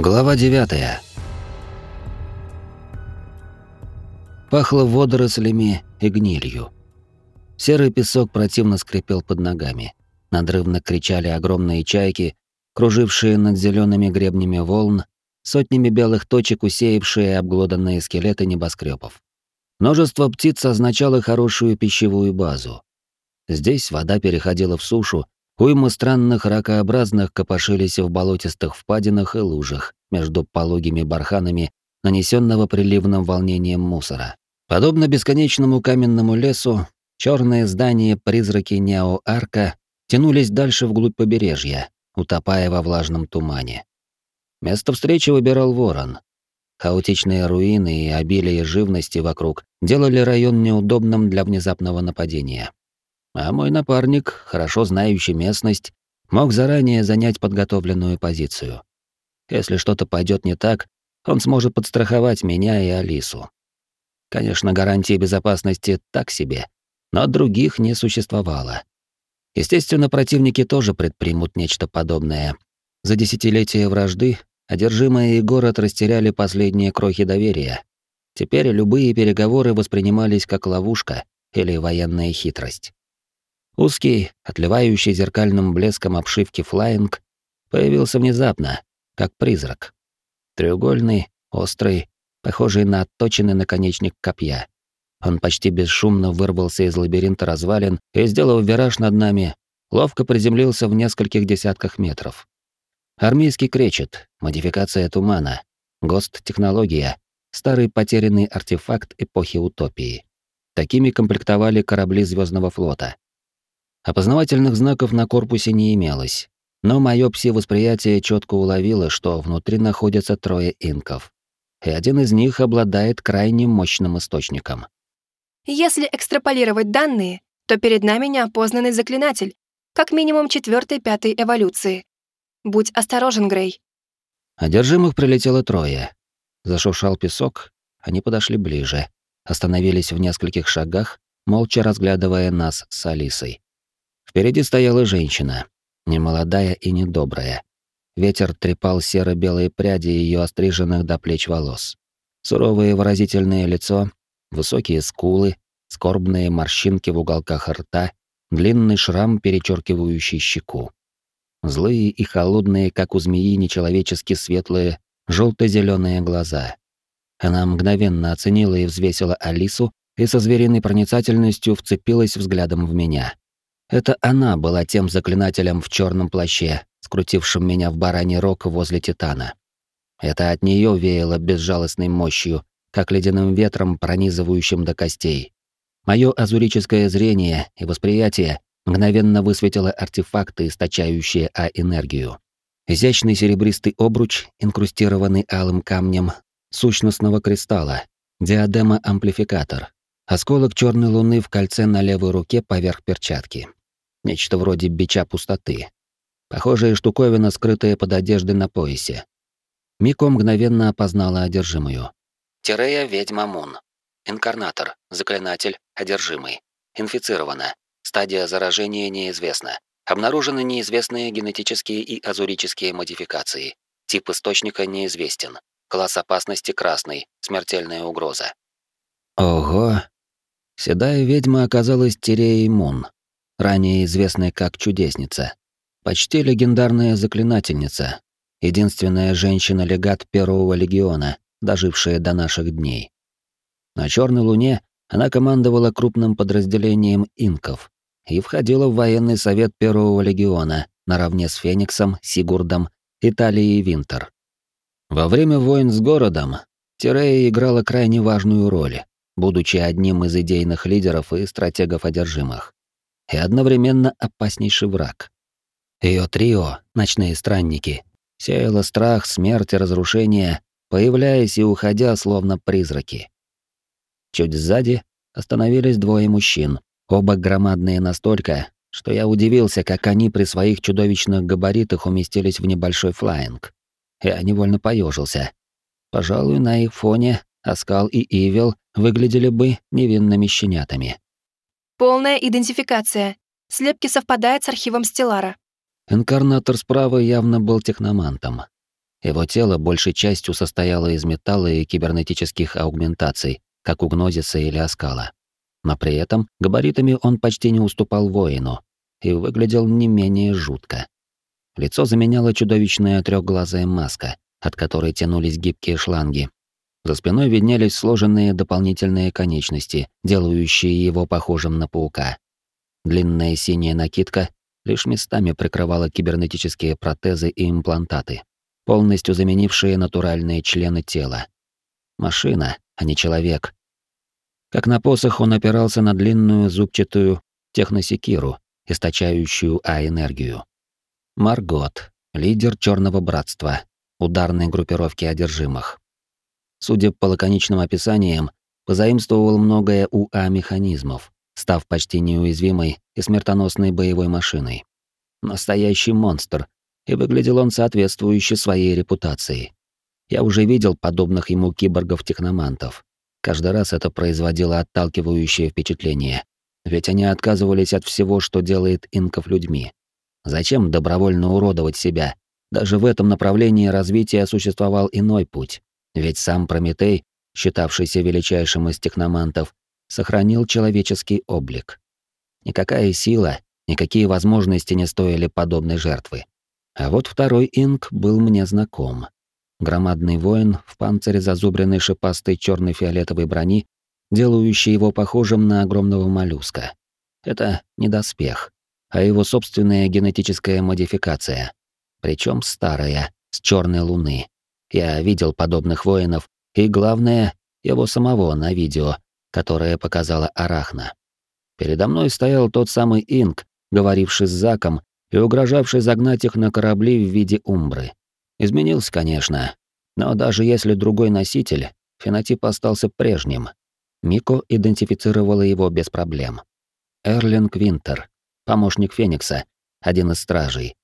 Глава 9. Пахло водорослями и гнилью. Серый песок противно скрипел под ногами. Надрывно кричали огромные чайки, кружившие над зелеными гребнями волн, сотнями белых точек усеявшие обглоданные скелеты небоскребов. Множество птиц означало хорошую пищевую базу. Здесь вода переходила в сушу, Уйма странных ракообразных копошились в болотистых впадинах и лужах между пологими барханами, нанесенного приливным волнением мусора. Подобно бесконечному каменному лесу, черные здания-призраки Нео-Арка тянулись дальше вглубь побережья, утопая во влажном тумане. Место встречи выбирал ворон. Хаотичные руины и обилие живности вокруг делали район неудобным для внезапного нападения а мой напарник, хорошо знающий местность, мог заранее занять подготовленную позицию. Если что-то пойдет не так, он сможет подстраховать меня и Алису. Конечно, гарантии безопасности так себе, но других не существовало. Естественно, противники тоже предпримут нечто подобное. За десятилетия вражды одержимые и город растеряли последние крохи доверия. Теперь любые переговоры воспринимались как ловушка или военная хитрость. Узкий, отливающий зеркальным блеском обшивки флайинг, появился внезапно, как призрак. Треугольный, острый, похожий на отточенный наконечник копья. Он почти бесшумно вырвался из лабиринта развалин и, сделав вираж над нами, ловко приземлился в нескольких десятках метров. Армейский кречет, модификация тумана, ГОСТ-технология, старый потерянный артефакт эпохи утопии. Такими комплектовали корабли Звездного флота. Опознавательных знаков на корпусе не имелось, но мое пси-восприятие четко уловило, что внутри находятся трое инков. И один из них обладает крайне мощным источником. Если экстраполировать данные, то перед нами неопознанный заклинатель, как минимум четвертой-пятой эволюции. Будь осторожен, Грей. Одержимых прилетело трое. Зашуршал песок, они подошли ближе, остановились в нескольких шагах, молча разглядывая нас с Алисой. Впереди стояла женщина, немолодая и недобрая. Ветер трепал серо-белые пряди ее остриженных до плеч волос. Суровое выразительное лицо, высокие скулы, скорбные морщинки в уголках рта, длинный шрам, перечеркивающий щеку. Злые и холодные, как у змеи, нечеловечески светлые, желто-зеленые глаза. Она мгновенно оценила и взвесила Алису и со звериной проницательностью вцепилась взглядом в меня. Это она была тем заклинателем в черном плаще, скрутившим меня в бараний рог возле Титана. Это от нее веяло безжалостной мощью, как ледяным ветром, пронизывающим до костей. Мое азурическое зрение и восприятие мгновенно высветило артефакты, источающие А-энергию. Изящный серебристый обруч, инкрустированный алым камнем сущностного кристалла, диадема-амплификатор, осколок черной луны в кольце на левой руке поверх перчатки. Нечто вроде бича пустоты. Похожая штуковина, скрытая под одеждой на поясе. Мико мгновенно опознала одержимую. Тирея ведьма Мун. Инкарнатор, заклинатель, одержимый. Инфицирована. Стадия заражения неизвестна. Обнаружены неизвестные генетические и азурические модификации. Тип источника неизвестен. Класс опасности красный. Смертельная угроза. Ого. Седая ведьма оказалась Тиреей Мун, ранее известная как Чудесница. Почти легендарная заклинательница, единственная женщина-легат Первого легиона, дожившая до наших дней. На Черной Луне она командовала крупным подразделением инков и входила в военный совет Первого легиона наравне с Фениксом, Сигурдом и Талией Винтер. Во время войн с городом Тирея играла крайне важную роль, будучи одним из идейных лидеров и стратегов одержимых и одновременно опаснейший враг. Ее трио, ночные странники, сеяло страх, смерть и разрушение, появляясь и уходя словно призраки. Чуть сзади остановились двое мужчин, оба громадные настолько, что я удивился, как они при своих чудовищных габаритах уместились в небольшой флайинг. Я невольно поежился. Пожалуй, на их фоне Аскал и Ивел выглядели бы невинными щенятами. Полная идентификация. Слепки совпадают с архивом Стеллара. Инкарнатор справа явно был техномантом. Его тело большей частью состояло из металла и кибернетических аугментаций, как у гнозиса или оскала. Но при этом габаритами он почти не уступал воину и выглядел не менее жутко. Лицо заменяло чудовищная трехглазая маска, от которой тянулись гибкие шланги. За спиной виднелись сложенные дополнительные конечности, делающие его похожим на паука. Длинная синяя накидка лишь местами прикрывала кибернетические протезы и имплантаты, полностью заменившие натуральные члены тела. Машина, а не человек. Как на посох он опирался на длинную зубчатую техносекиру, источающую А-энергию. Маргот, лидер Черного Братства, ударной группировки одержимых. Судя по лаконичным описаниям, позаимствовал многое у А-механизмов, став почти неуязвимой и смертоносной боевой машиной. Настоящий монстр, и выглядел он соответствующе своей репутации. Я уже видел подобных ему киборгов-техномантов. Каждый раз это производило отталкивающее впечатление, ведь они отказывались от всего, что делает инков людьми. Зачем добровольно уродовать себя? Даже в этом направлении развития существовал иной путь. Ведь сам Прометей, считавшийся величайшим из техномантов, сохранил человеческий облик. Никакая сила, никакие возможности не стоили подобной жертвы. А вот второй инк был мне знаком. Громадный воин в панцире зазубренной шипастой черно фиолетовой брони, делающий его похожим на огромного моллюска. Это не доспех, а его собственная генетическая модификация. Причем старая, с черной луны. Я видел подобных воинов, и главное, его самого на видео, которое показала Арахна. Передо мной стоял тот самый Инк, говоривший с Заком и угрожавший загнать их на корабли в виде умбры. Изменился, конечно, но даже если другой носитель, фенотип остался прежним. Мико идентифицировала его без проблем. Эрлин Квинтер, помощник Феникса, один из стражей.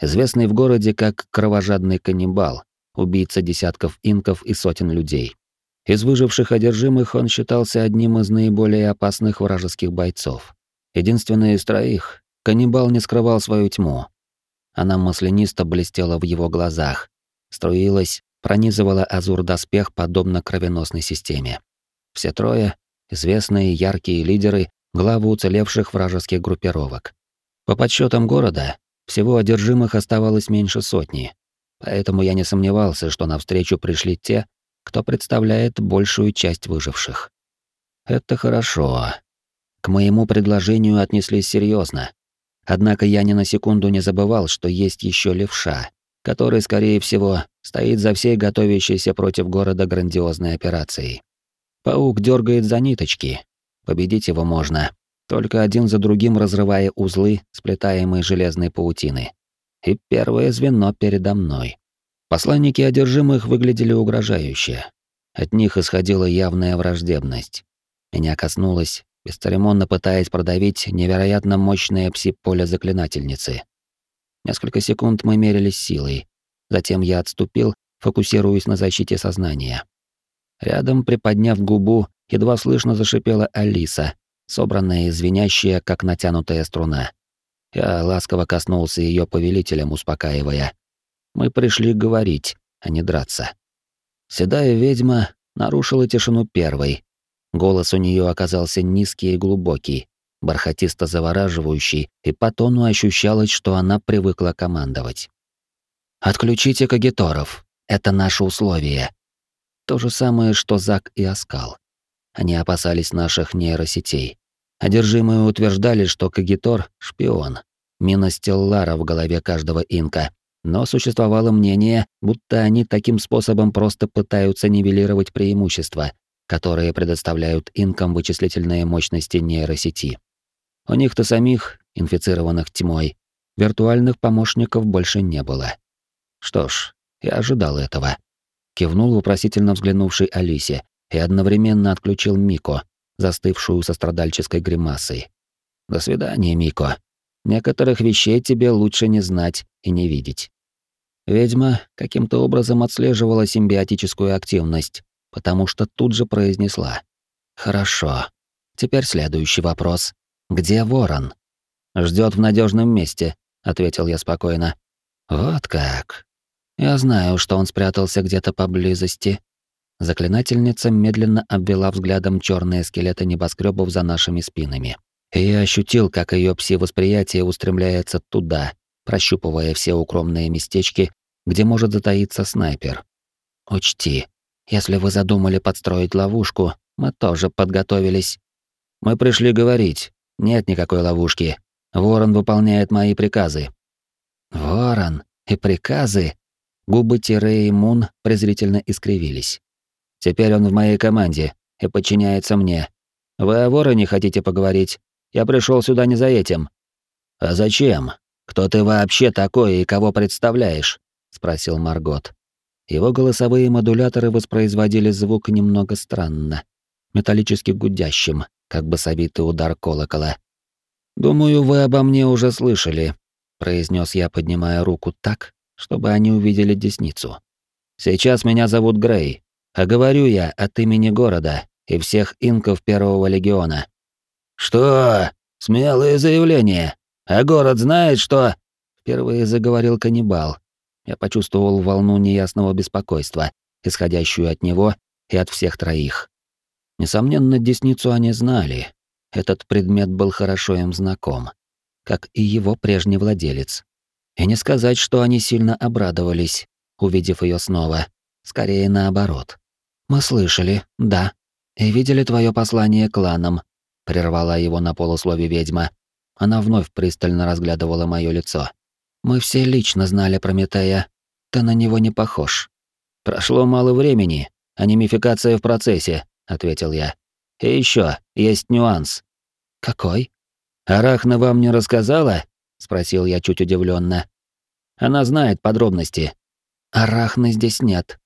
Известный в городе как кровожадный каннибал, убийца десятков инков и сотен людей. Из выживших одержимых он считался одним из наиболее опасных вражеских бойцов. Единственный из троих, каннибал не скрывал свою тьму. Она маслянисто блестела в его глазах, струилась, пронизывала азур-доспех подобно кровеносной системе. Все трое — известные яркие лидеры, главы уцелевших вражеских группировок. По подсчетам города, всего одержимых оставалось меньше сотни, Поэтому я не сомневался, что навстречу пришли те, кто представляет большую часть выживших. Это хорошо. К моему предложению отнеслись серьезно. Однако я ни на секунду не забывал, что есть еще левша, который, скорее всего, стоит за всей готовящейся против города грандиозной операцией. Паук дергает за ниточки. Победить его можно, только один за другим разрывая узлы, сплетаемые железной паутины и первое звено передо мной. Посланники одержимых выглядели угрожающе. От них исходила явная враждебность. Меня коснулось, бесцеремонно пытаясь продавить невероятно мощное пси-поле заклинательницы. Несколько секунд мы мерились силой. Затем я отступил, фокусируясь на защите сознания. Рядом, приподняв губу, едва слышно зашипела Алиса, собранная и звенящая, как натянутая струна. Я ласково коснулся ее повелителем, успокаивая. Мы пришли говорить, а не драться. Седая ведьма нарушила тишину первой. Голос у нее оказался низкий и глубокий, бархатисто завораживающий, и по тону ощущалось, что она привыкла командовать. «Отключите кагиторов. Это наше условие». То же самое, что Зак и Оскал. Они опасались наших нейросетей. Одержимые утверждали, что Кагитор — шпион, мина Стеллара в голове каждого инка, но существовало мнение, будто они таким способом просто пытаются нивелировать преимущества, которые предоставляют инкам вычислительные мощности нейросети. У них-то самих, инфицированных тьмой, виртуальных помощников больше не было. Что ж, я ожидал этого. Кивнул вопросительно взглянувший Алисе и одновременно отключил Мико, застывшую со страдальческой гримасой. «До свидания, Мико. Некоторых вещей тебе лучше не знать и не видеть». Ведьма каким-то образом отслеживала симбиотическую активность, потому что тут же произнесла. «Хорошо. Теперь следующий вопрос. Где ворон?» Ждет в надежном месте», — ответил я спокойно. «Вот как. Я знаю, что он спрятался где-то поблизости. Заклинательница медленно обвела взглядом черные скелеты небоскребов за нашими спинами. И я ощутил, как ее пси-восприятие устремляется туда, прощупывая все укромные местечки, где может затаиться снайпер. Учти, если вы задумали подстроить ловушку, мы тоже подготовились. Мы пришли говорить. Нет никакой ловушки. Ворон выполняет мои приказы. Ворон и приказы? Губы Тире и Мун презрительно искривились. Теперь он в моей команде и подчиняется мне. Вы о вороне хотите поговорить? Я пришел сюда не за этим. А зачем? Кто ты вообще такой и кого представляешь? спросил Маргот. Его голосовые модуляторы воспроизводили звук немного странно, металлически гудящим, как бы совитый удар колокола. «Думаю, вы обо мне уже слышали», — произнес я, поднимая руку так, чтобы они увидели десницу. «Сейчас меня зовут Грей, а говорю я от имени города и всех инков Первого Легиона». «Что? Смелое заявление. А город знает, что...» Впервые заговорил каннибал. Я почувствовал волну неясного беспокойства, исходящую от него и от всех троих. Несомненно, десницу они знали. Этот предмет был хорошо им знаком, как и его прежний владелец. И не сказать, что они сильно обрадовались, увидев ее снова. Скорее наоборот. «Мы слышали, да. И видели твое послание кланам», — прервала его на полуслове ведьма. Она вновь пристально разглядывала мое лицо. «Мы все лично знали Прометея. Ты на него не похож». «Прошло мало времени, а мификация в процессе», ответил я. И еще есть нюанс. Какой? Арахна вам не рассказала? спросил я чуть удивленно. Она знает подробности. Арахны здесь нет.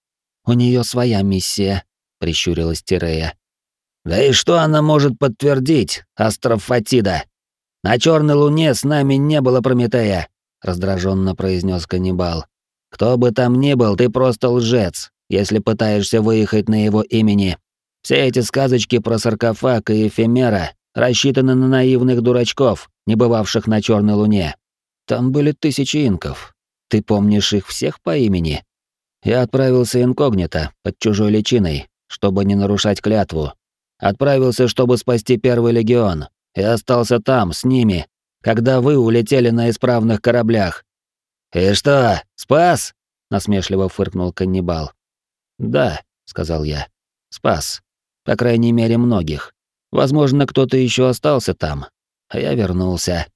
У нее своя миссия, прищурилась Тирея. Да и что она может подтвердить, Астрофатида? На черной луне с нами не было Прометея, раздраженно произнес каннибал. Кто бы там ни был, ты просто лжец, если пытаешься выехать на его имени. Все эти сказочки про саркофаг и эфемера рассчитаны на наивных дурачков, не бывавших на Черной Луне. Там были тысячи инков. Ты помнишь их всех по имени? Я отправился инкогнито, под чужой личиной, чтобы не нарушать клятву. Отправился, чтобы спасти Первый Легион, и остался там, с ними, когда вы улетели на исправных кораблях. «И что, спас?» — насмешливо фыркнул каннибал. «Да», — сказал я, — «спас. По крайней мере, многих. Возможно, кто-то еще остался там. А я вернулся.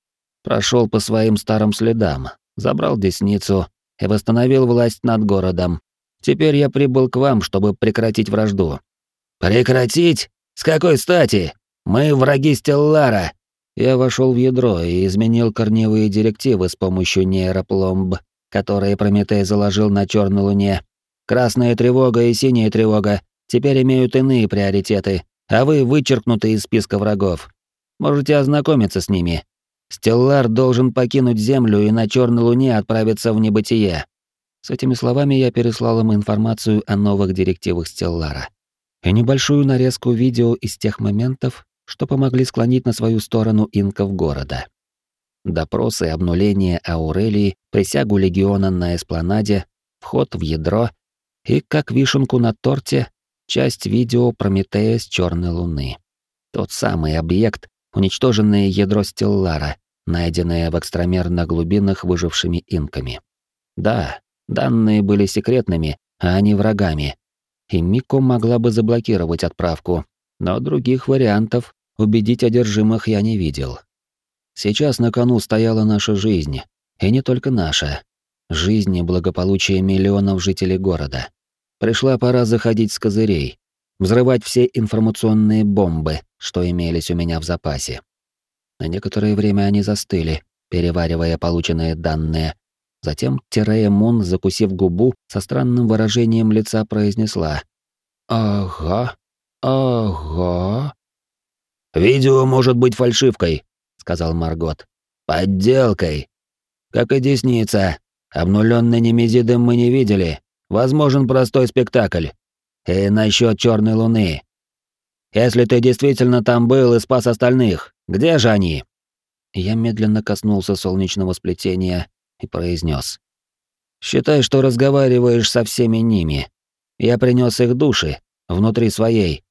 Прошел по своим старым следам, забрал десницу и восстановил власть над городом. Теперь я прибыл к вам, чтобы прекратить вражду. Прекратить? С какой стати? Мы враги Стеллара. Я вошел в ядро и изменил корневые директивы с помощью нейропломб, которые Прометей заложил на Черной Луне. Красная тревога и синяя тревога теперь имеют иные приоритеты, а вы вычеркнуты из списка врагов. Можете ознакомиться с ними. Стеллар должен покинуть Землю и на Черной Луне отправиться в небытие. С этими словами я переслал им информацию о новых директивах Стеллара. И небольшую нарезку видео из тех моментов, что помогли склонить на свою сторону инков города. Допросы, обнуление Аурелии, присягу легиона на эспланаде, вход в ядро и, как вишенку на торте, часть видео Прометея с Черной Луны. Тот самый объект, уничтоженное ядро Стеллара, найденное в экстрамерных глубинах выжившими инками. Да, данные были секретными, а не врагами. И Мико могла бы заблокировать отправку, но других вариантов убедить одержимых я не видел. Сейчас на кону стояла наша жизнь, и не только наша. Жизнь и благополучие миллионов жителей города. Пришла пора заходить с козырей, взрывать все информационные бомбы, что имелись у меня в запасе. На некоторое время они застыли, переваривая полученные данные. Затем Терея Мун, закусив губу, со странным выражением лица произнесла «Ага, ага». «Видео может быть фальшивкой», — сказал Маргот. «Подделкой. Как и десница. Обнуленный немезидом мы не видели, Возможен простой спектакль. И насчет черной луны. Если ты действительно там был и спас остальных, где же они? Я медленно коснулся солнечного сплетения и произнес: Считай, что разговариваешь со всеми ними. Я принес их души, внутри своей».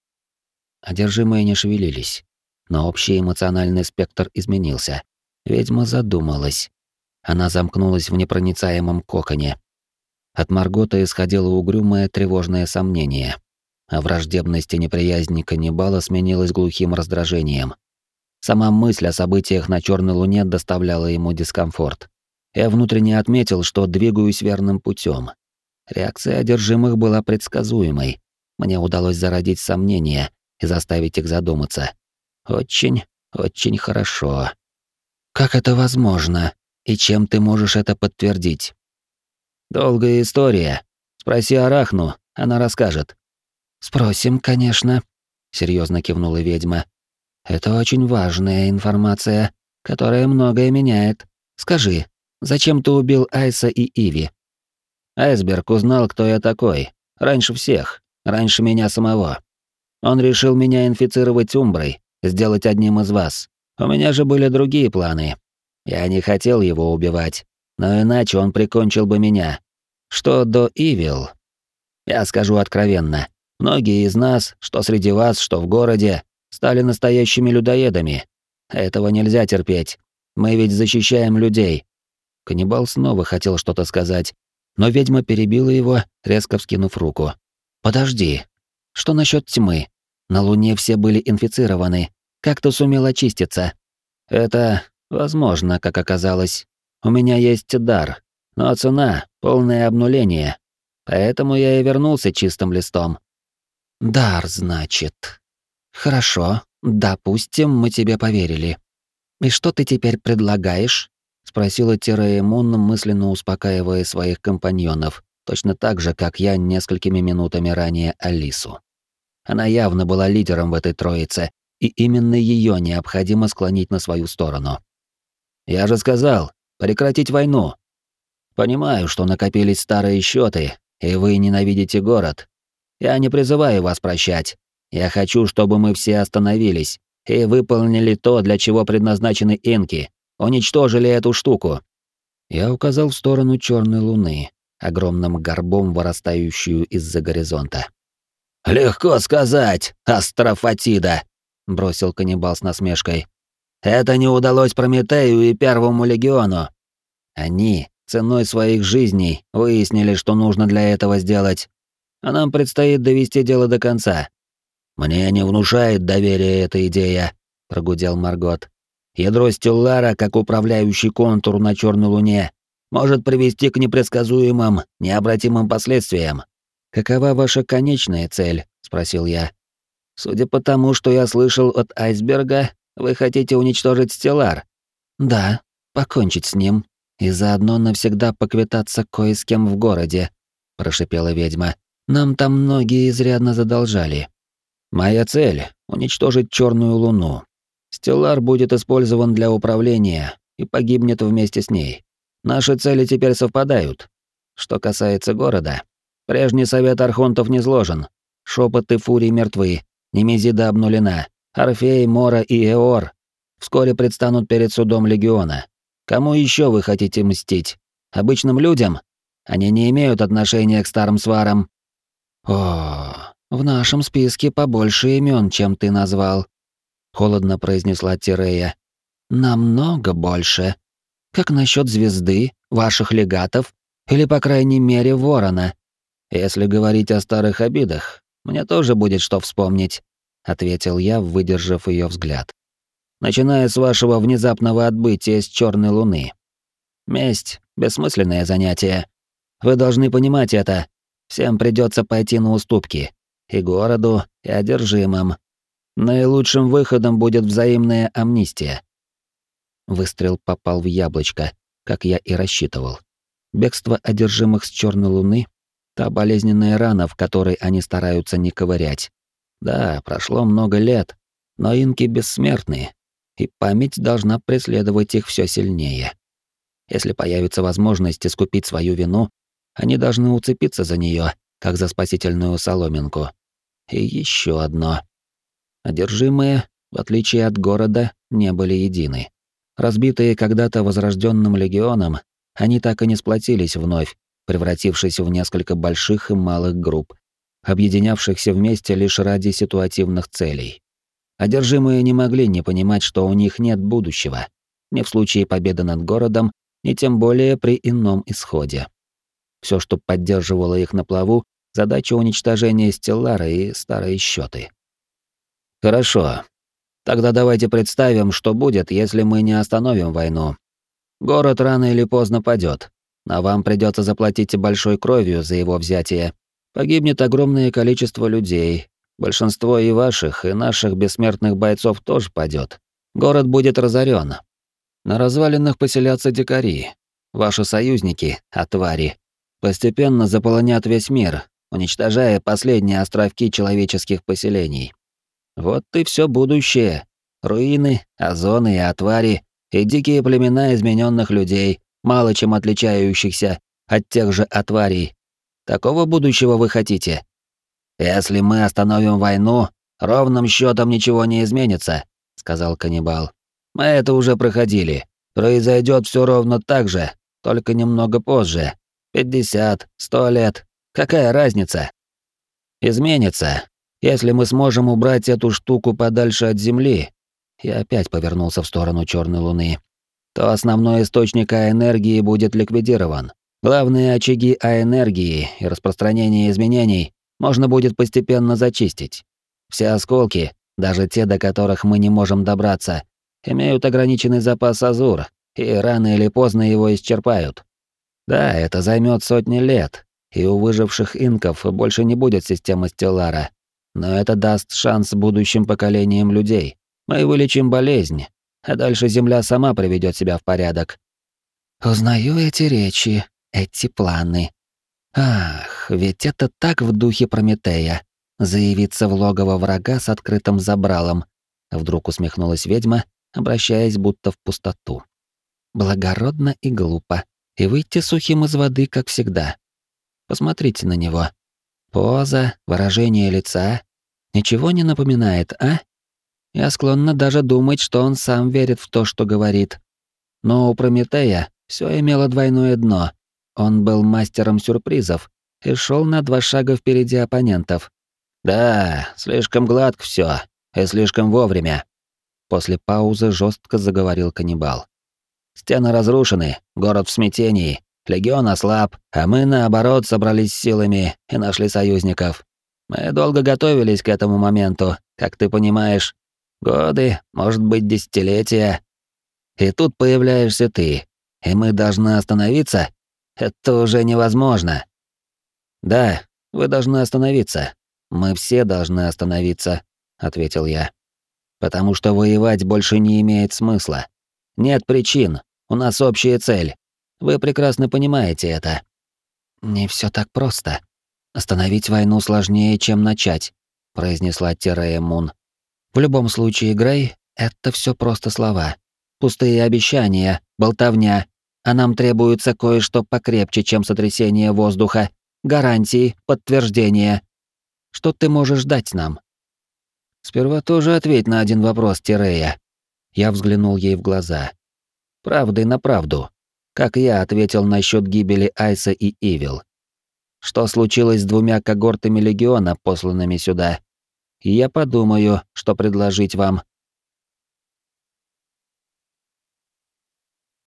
Одержимые не шевелились, но общий эмоциональный спектр изменился. Ведьма задумалась. Она замкнулась в непроницаемом коконе. От Маргота исходило угрюмое тревожное сомнение, а враждебность и неприязнь каннибала сменилась глухим раздражением. Сама мысль о событиях на Черной Луне доставляла ему дискомфорт. Я внутренне отметил, что двигаюсь верным путем. Реакция одержимых была предсказуемой. Мне удалось зародить сомнения и заставить их задуматься. Очень, очень хорошо. Как это возможно? И чем ты можешь это подтвердить? Долгая история. Спроси Арахну, она расскажет. Спросим, конечно, серьезно кивнула ведьма. Это очень важная информация, которая многое меняет. Скажи, зачем ты убил Айса и Иви? Айсберг узнал, кто я такой. Раньше всех. Раньше меня самого. Он решил меня инфицировать умброй, сделать одним из вас. У меня же были другие планы. Я не хотел его убивать, но иначе он прикончил бы меня. Что до Ивил, я скажу откровенно, многие из нас, что среди вас, что в городе, стали настоящими людоедами. Этого нельзя терпеть. Мы ведь защищаем людей. Каннибал снова хотел что-то сказать, но ведьма перебила его, резко вскинув руку. Подожди. Что насчет тьмы? На Луне все были инфицированы. Как ты сумел очиститься? Это Возможно, как оказалось. У меня есть дар, но цена — полное обнуление. Поэтому я и вернулся чистым листом. Дар, значит. Хорошо, допустим, мы тебе поверили. И что ты теперь предлагаешь? Спросила Тираэмон, мысленно успокаивая своих компаньонов, точно так же, как я несколькими минутами ранее Алису. Она явно была лидером в этой троице, и именно ее необходимо склонить на свою сторону. Я же сказал, прекратить войну. Понимаю, что накопились старые счеты, и вы ненавидите город. Я не призываю вас прощать. Я хочу, чтобы мы все остановились и выполнили то, для чего предназначены инки. Уничтожили эту штуку. Я указал в сторону черной луны, огромным горбом вырастающую из-за горизонта. «Легко сказать, астрофатида!» — бросил каннибал с насмешкой. Это не удалось Прометею и Первому легиону. Они ценой своих жизней выяснили, что нужно для этого сделать. А нам предстоит довести дело до конца. Мне не внушает доверия эта идея, прогудел Маргот. Ядро Стеллара, как управляющий контур на Черной Луне, может привести к непредсказуемым, необратимым последствиям. Какова ваша конечная цель? спросил я. Судя по тому, что я слышал от айсберга, вы хотите уничтожить Стеллар? Да, покончить с ним и заодно навсегда поквитаться кое с кем в городе, прошипела ведьма. Нам там многие изрядно задолжали. Моя цель уничтожить черную луну. Стеллар будет использован для управления и погибнет вместе с ней. Наши цели теперь совпадают. Что касается города, прежний совет архонтов не сложен. Шепоты фурий мертвы, Немезида обнулена. Орфей, Мора и Эор вскоре предстанут перед судом Легиона. Кому еще вы хотите мстить? Обычным людям? Они не имеют отношения к старым сварам. О, в нашем списке побольше имен, чем ты назвал, холодно произнесла Тирея. Намного больше. Как насчет звезды, ваших легатов или, по крайней мере, ворона? Если говорить о старых обидах, мне тоже будет что вспомнить ответил я, выдержав ее взгляд. Начиная с вашего внезапного отбытия с Черной Луны. Месть бессмысленное занятие. Вы должны понимать это. Всем придется пойти на уступки. И городу, и одержимым. Наилучшим выходом будет взаимная амнистия. Выстрел попал в яблочко, как я и рассчитывал. Бегство одержимых с Черной Луны — та болезненная рана, в которой они стараются не ковырять. Да, прошло много лет, но инки бессмертны, и память должна преследовать их все сильнее. Если появится возможность искупить свою вину, они должны уцепиться за нее, как за спасительную соломинку. И еще одно. Одержимые, в отличие от города, не были едины. Разбитые когда-то возрожденным легионом, они так и не сплотились вновь превратившись в несколько больших и малых групп, объединявшихся вместе лишь ради ситуативных целей. Одержимые не могли не понимать, что у них нет будущего, ни в случае победы над городом, ни тем более при ином исходе. Все, что поддерживало их на плаву, задача уничтожения Стеллара и старые счеты. Хорошо. Тогда давайте представим, что будет, если мы не остановим войну. Город рано или поздно падет, а вам придется заплатить большой кровью за его взятие. Погибнет огромное количество людей. Большинство и ваших, и наших бессмертных бойцов тоже падет. Город будет разорен. На развалинах поселятся дикари. Ваши союзники, а твари, постепенно заполонят весь мир, уничтожая последние островки человеческих поселений. Вот и все будущее. Руины, озоны и отвари, и дикие племена измененных людей, мало чем отличающихся от тех же отварей. Такого будущего вы хотите? Если мы остановим войну, ровным счетом ничего не изменится, сказал каннибал. Мы это уже проходили. Произойдет все ровно так же, только немного позже. Пятьдесят, сто лет. Какая разница? Изменится, если мы сможем убрать эту штуку подальше от Земли. Я опять повернулся в сторону черной луны. То основной источник энергии будет ликвидирован. Главные очаги энергии и распространение изменений можно будет постепенно зачистить. Все осколки, даже те, до которых мы не можем добраться, имеют ограниченный запас азур, и рано или поздно его исчерпают. Да, это займет сотни лет, и у выживших инков больше не будет системы Стеллара. Но это даст шанс будущим поколениям людей. Мы вылечим болезнь, а дальше Земля сама приведет себя в порядок. Узнаю эти речи, эти планы. Ах, ведь это так в духе Прометея. Заявиться в логово врага с открытым забралом. Вдруг усмехнулась ведьма, обращаясь будто в пустоту. Благородно и глупо. И выйти сухим из воды, как всегда. Посмотрите на него. Поза, выражение лица. Ничего не напоминает, а? Я склонна даже думать, что он сам верит в то, что говорит. Но у Прометея все имело двойное дно. Он был мастером сюрпризов и шел на два шага впереди оппонентов. Да, слишком гладко все и слишком вовремя. После паузы жестко заговорил каннибал. Стены разрушены, город в смятении, легион ослаб, а мы, наоборот, собрались силами и нашли союзников. Мы долго готовились к этому моменту, как ты понимаешь. Годы, может быть, десятилетия. И тут появляешься ты, и мы должны остановиться? Это уже невозможно. Да, вы должны остановиться. Мы все должны остановиться, ответил я. Потому что воевать больше не имеет смысла. Нет причин, у нас общая цель. Вы прекрасно понимаете это. Не все так просто. Остановить войну сложнее, чем начать, произнесла Терея Мун. В любом случае, Грей, это все просто слова. Пустые обещания, болтовня. А нам требуется кое-что покрепче, чем сотрясение воздуха. Гарантии, подтверждения. Что ты можешь дать нам? Сперва тоже ответь на один вопрос, Терея. Я взглянул ей в глаза правдой на правду, как я ответил насчет гибели Айса и Ивил. Что случилось с двумя когортами легиона, посланными сюда? И я подумаю, что предложить вам.